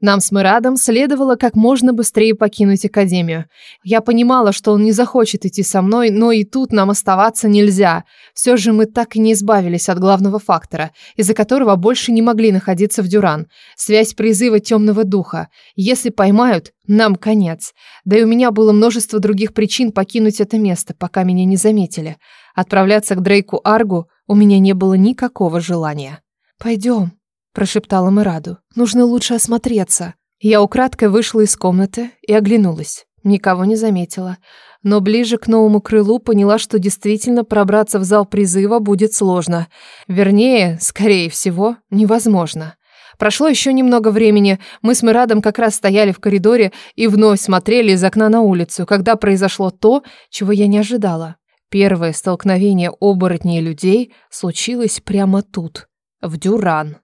Нам с Мирадом следовало как можно быстрее покинуть Академию. Я понимала, что он не захочет идти со мной, но и тут нам оставаться нельзя. Все же мы так и не избавились от главного фактора, из-за которого больше не могли находиться в Дюран. Связь призыва темного духа. Если поймают, нам конец. Да и у меня было множество других причин покинуть это место, пока меня не заметили. Отправляться к Дрейку Аргу у меня не было никакого желания. «Пойдем», прошептала Мираду. «Нужно лучше осмотреться». Я украдкой вышла из комнаты и оглянулась. Никого не заметила. Но ближе к новому крылу поняла, что действительно пробраться в зал призыва будет сложно. Вернее, скорее всего, невозможно. Прошло еще немного времени. Мы с Мирадом как раз стояли в коридоре и вновь смотрели из окна на улицу, когда произошло то, чего я не ожидала. Первое столкновение оборотней людей случилось прямо тут, в Дюран.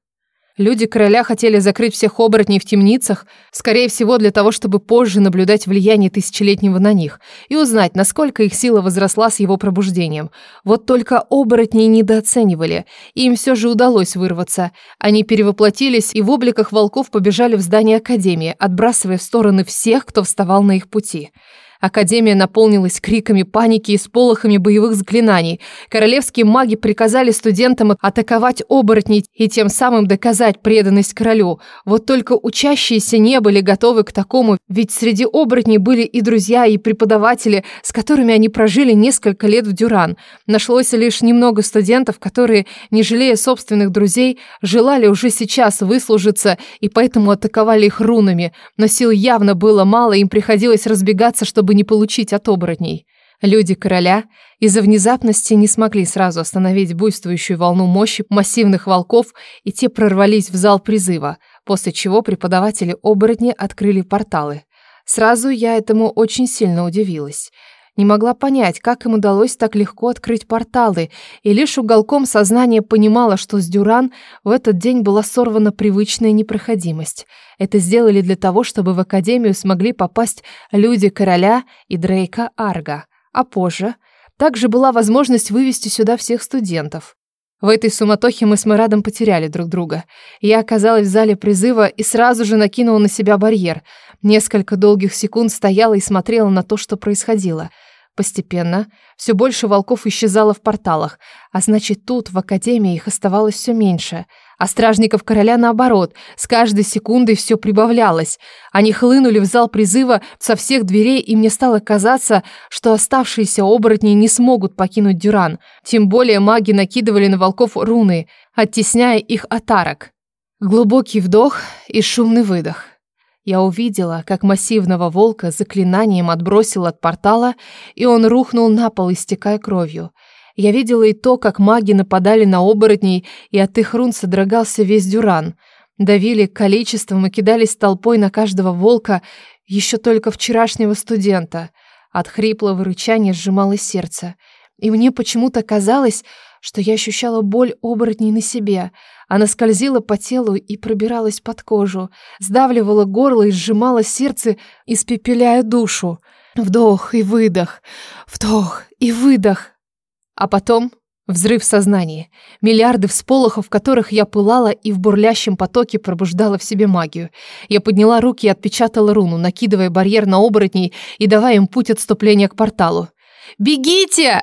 Люди короля хотели закрыть всех оборотней в темницах, скорее всего для того, чтобы позже наблюдать влияние тысячелетнего на них и узнать, насколько их сила возросла с его пробуждением. Вот только оборотней недооценивали, и им все же удалось вырваться. Они перевоплотились и в обликах волков побежали в здание Академии, отбрасывая в стороны всех, кто вставал на их пути. Академия наполнилась криками паники и сполохами боевых заклинаний. Королевские маги приказали студентам атаковать оборотней и тем самым доказать преданность королю. Вот только учащиеся не были готовы к такому, ведь среди оборотней были и друзья, и преподаватели, с которыми они прожили несколько лет в Дюран. Нашлось лишь немного студентов, которые, не жалея собственных друзей, желали уже сейчас выслужиться и поэтому атаковали их рунами. Но сил явно было мало, им приходилось разбегаться, чтобы чтобы не получить от оборотней. Люди короля из-за внезапности не смогли сразу остановить буйствующую волну мощи массивных волков, и те прорвались в зал призыва, после чего преподаватели оборотни открыли порталы. Сразу я этому очень сильно удивилась не могла понять, как им удалось так легко открыть порталы, и лишь уголком сознания понимала, что с Дюран в этот день была сорвана привычная непроходимость. Это сделали для того, чтобы в Академию смогли попасть люди Короля и Дрейка Арга, а позже также была возможность вывести сюда всех студентов. В этой суматохе мы с Марадом потеряли друг друга. Я оказалась в зале призыва и сразу же накинула на себя барьер. Несколько долгих секунд стояла и смотрела на то, что происходило. Постепенно все больше волков исчезало в порталах, а значит, тут, в Академии, их оставалось все меньше — а стражников короля, наоборот, с каждой секундой все прибавлялось. Они хлынули в зал призыва со всех дверей, и мне стало казаться, что оставшиеся оборотни не смогут покинуть Дюран. Тем более маги накидывали на волков руны, оттесняя их от арок. Глубокий вдох и шумный выдох. Я увидела, как массивного волка заклинанием отбросил от портала, и он рухнул на пол, истекая кровью – я видела и то, как маги нападали на оборотней, и от их рун содрогался весь дюран. Давили количеством и кидались толпой на каждого волка, еще только вчерашнего студента. От хриплого рычания сжималось сердце. И мне почему-то казалось, что я ощущала боль оборотней на себе. Она скользила по телу и пробиралась под кожу, сдавливала горло и сжимала сердце, испепеляя душу. Вдох и выдох, вдох и выдох. А потом взрыв сознания, миллиарды всполохов, в которых я пылала и в бурлящем потоке пробуждала в себе магию. Я подняла руки и отпечатала руну, накидывая барьер на оборотней и давая им путь отступления к порталу. «Бегите!»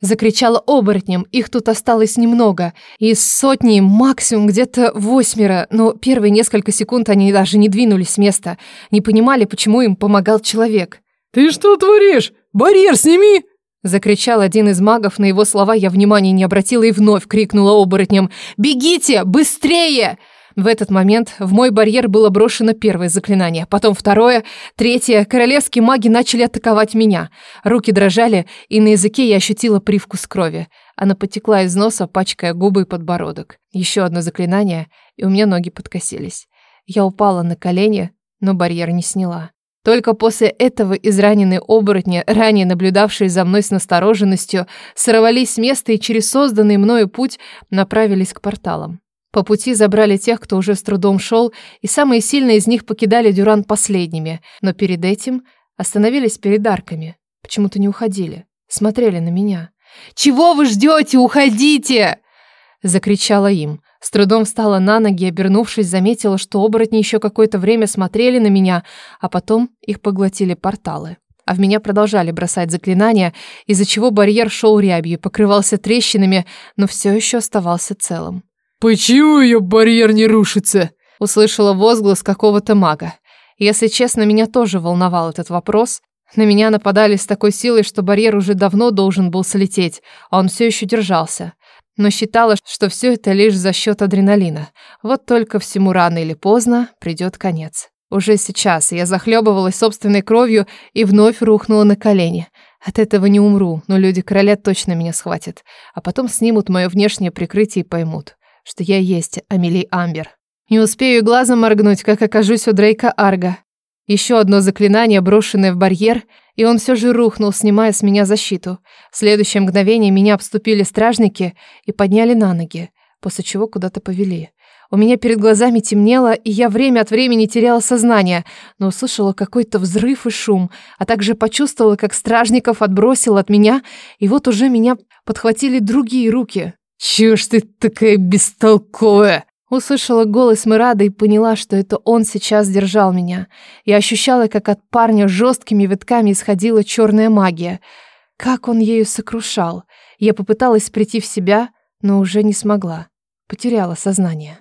Закричала оборотнем, их тут осталось немного. Из сотни, максимум где-то восьмеро, но первые несколько секунд они даже не двинулись с места, не понимали, почему им помогал человек. «Ты что творишь? Барьер сними!» Закричал один из магов, на его слова я внимания не обратила и вновь крикнула оборотнем «Бегите! Быстрее!» В этот момент в мой барьер было брошено первое заклинание, потом второе, третье. Королевские маги начали атаковать меня. Руки дрожали, и на языке я ощутила привкус крови. Она потекла из носа, пачкая губы и подбородок. Еще одно заклинание, и у меня ноги подкосились. Я упала на колени, но барьер не сняла. Только после этого израненные оборотни, ранее наблюдавшие за мной с настороженностью, сорвались с места и через созданный мною путь направились к порталам. По пути забрали тех, кто уже с трудом шел, и самые сильные из них покидали Дюран последними, но перед этим остановились перед арками. Почему-то не уходили, смотрели на меня. «Чего вы ждете? Уходите!» — закричала им. С трудом встала на ноги обернувшись, заметила, что оборотни еще какое-то время смотрели на меня, а потом их поглотили порталы. А в меня продолжали бросать заклинания, из-за чего барьер шел рябью, покрывался трещинами, но все еще оставался целым. «Почему ее барьер не рушится?» — услышала возглас какого-то мага. Если честно, меня тоже волновал этот вопрос. На меня нападали с такой силой, что барьер уже давно должен был слететь, а он все еще держался но считала, что все это лишь за счет адреналина. Вот только всему рано или поздно придет конец. Уже сейчас я захлебывалась собственной кровью и вновь рухнула на колени. От этого не умру, но люди короля точно меня схватят, а потом снимут мое внешнее прикрытие и поймут, что я есть Амелий Амбер. Не успею глазом моргнуть, как окажусь у Дрейка Арга. Еще одно заклинание, брошенное в барьер, и он все же рухнул, снимая с меня защиту. В следующее мгновение меня обступили стражники и подняли на ноги, после чего куда-то повели. У меня перед глазами темнело, и я время от времени теряла сознание, но услышала какой-то взрыв и шум, а также почувствовала, как стражников отбросил от меня, и вот уже меня подхватили другие руки. «Чего ж ты такая бестолковая?» Услышала голос Мирада и поняла, что это он сейчас держал меня. Я ощущала, как от парня жесткими витками исходила черная магия. Как он ею сокрушал. Я попыталась прийти в себя, но уже не смогла. Потеряла сознание.